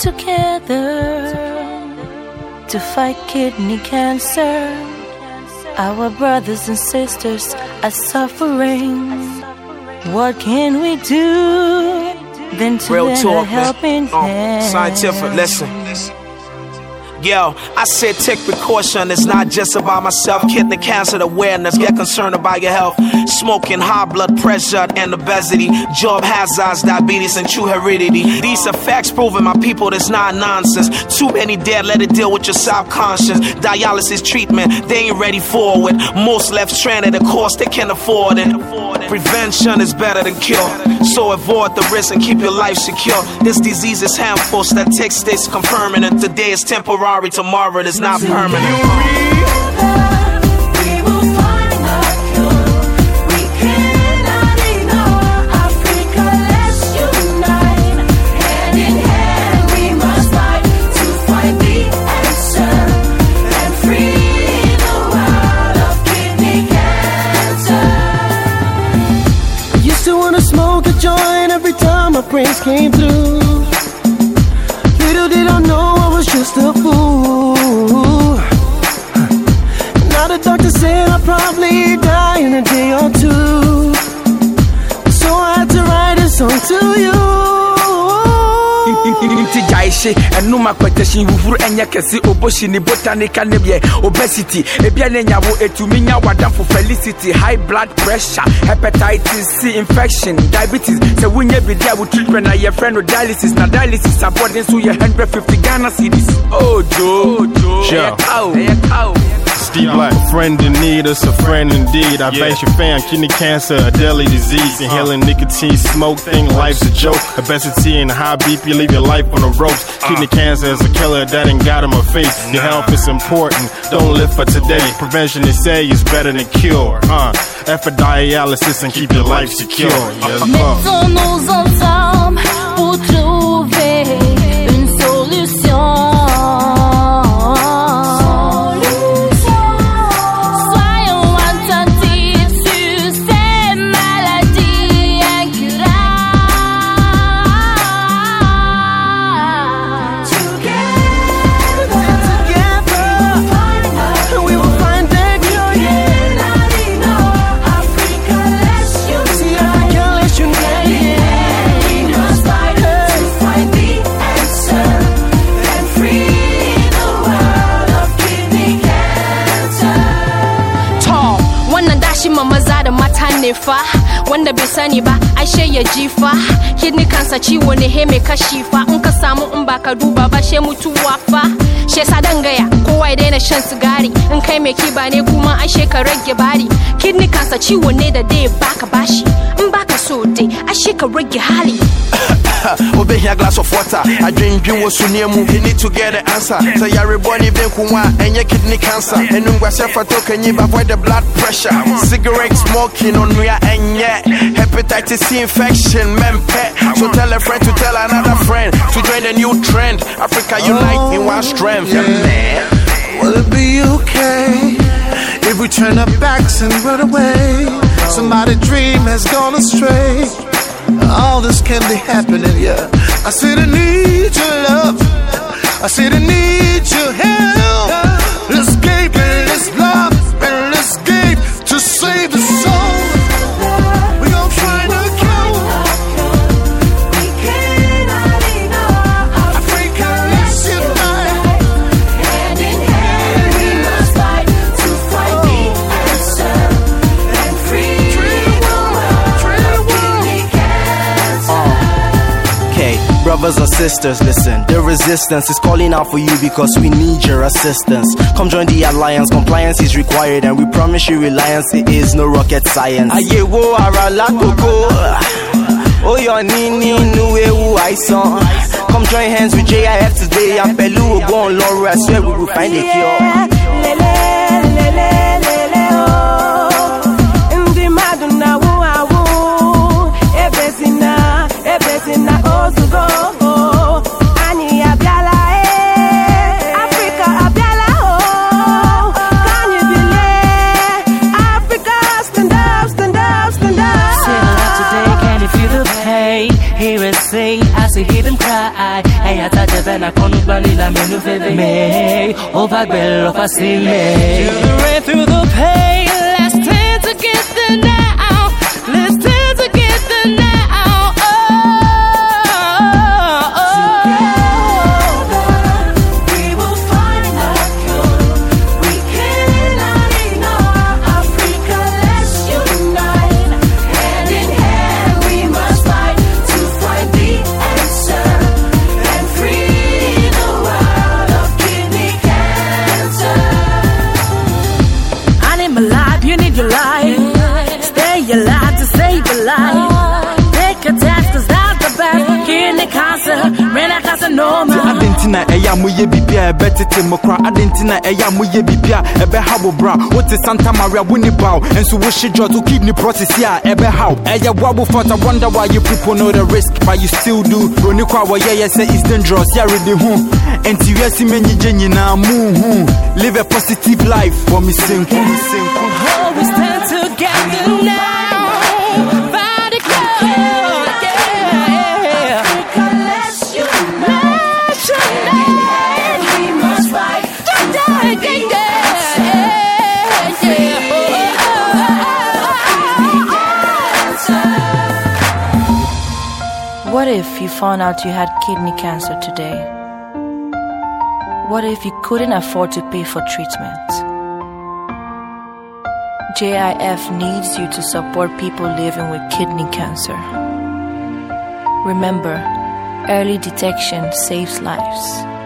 together to fight kidney cancer. Our brothers and sisters are suffering. What can we do than to Real lend a talk, man. helping Uh, hand? scientific, listen. Yo, I said take precaution. It's not just about myself. Kidney cancer awareness. Get concerned about your health. Smoking, high blood pressure, and obesity. Job hazards, diabetes, and true heredity. These are facts proving my people it's not nonsense. Too many dead, let it deal with your subconscious. Dialysis treatment, they ain't ready for it. Most left stranded, of course, they can't afford it. Prevention is better than cure. So avoid the risk and keep your life secure. This disease is harmful, statistics confirming it. Today is temporary, tomorrow it is not permanent. We will find a cure. We cannot ignore Africa. Let's unite. Hand in hand, we must fight to find the answer and free the world of kidney cancer. Used to wanna smoke a joint every time my brains came through. Little did I know I was just a in a day or two. So I had to write a song to you. nti gyae hye ɛnom akpatahyi huhuru ɛnyɛ kɛse obohyi ne botanica ne yɛ obesity ebia ne nyawo ɛtumi nya wadamfo felicity. High blood pressure hepatitis c infection diabetes. Sɛ wonyɛ bidi a wo treatment na yɛfrɛ no dialysis. Na dialysis abɔden so yɛ 150 ghana cedis. Oh jo Sure. ɛyɛ cow ɛyɛ cow Steve Black, friend in need, us a friend indeed. I base your fam, kidney cancer, a deadly disease. Inhaling nicotine, smoke, think life's a joke. Obesity and high BP leave your life on the ropes. Kidney cancer is a killer that ain't got him a face. Your health is important, don't live for today. Prevention, they say, is better than cure. Uh, effort dialysis and keep your life secure. Yes, fuck. Ne fa wanda bai sani ba ashe ya ji fa kidney kansa ciwo ne he mai kashi fa in ka samu in ba ka duba ba she mutuwa fa she sa dangaya kowa ya daina shan sigari in kai mai kiba ne kuma ashe ka rage bari kidney kansa ciwo ne da dai baka bashi in baka so dai ashe ka rage hali Obey a glass of water. I drink you was near mu. You need to get the answer. So you're reborn even kuma and your kidney cancer. And you was for token you avoid the blood pressure. Cigarette smoking and yet hepatitis C infection, men pet. So tell a friend to tell another friend to join the new trend. Africa oh, unite in one strength. Yeah, man. Will it be okay if we turn our backs and run away? Somebody dream has gone astray. All this can be happening, yeah. I said I need your love. I said I need your help. Brothers and sisters, listen. The resistance is calling out for you because we need your assistance. Come join the alliance. Compliance is required, and we promise you reliance. It is no rocket science. Aye wo ara lakoko. Oh, your nini nu ewu àìsàn. Come join hands with JIF today. And pẹ̀lú ògbón Ọlọ́run, I swear we will find a cure. The sing, I see them cry. Hey, ata jevena konugbali la menu feve me over gbẹlọ fasi me. Through the rain, through the pain, let's stand the now. Life, you need your life. Stay alive to save a life. Best. Kidney cancer, renal carcinoma. adenti na ɛyɛ a moyɛ biribi a ɛbɛtete mo kora adenti na ɛyɛ a moyɛ biribi a ɛbɛha bra wote santa maria woni baw nso wohye dwot wo kidney process a ɛbɛhaw ɛyɛ boabo fort i wonder why you people know the risk but you still do. Broni kɔ a wɔyɛyɛ sɛ is dangerous. Yɛrede ho hmm. enti wiase manyigye nyinaa muhu hmm, hmm. live a positive life wɔ me senku me senku oh, we stand together now. If you found out you had kidney cancer today? What if you couldn't afford to pay for treatment? JIF needs you to support people living with kidney cancer. Remember, early detection saves lives.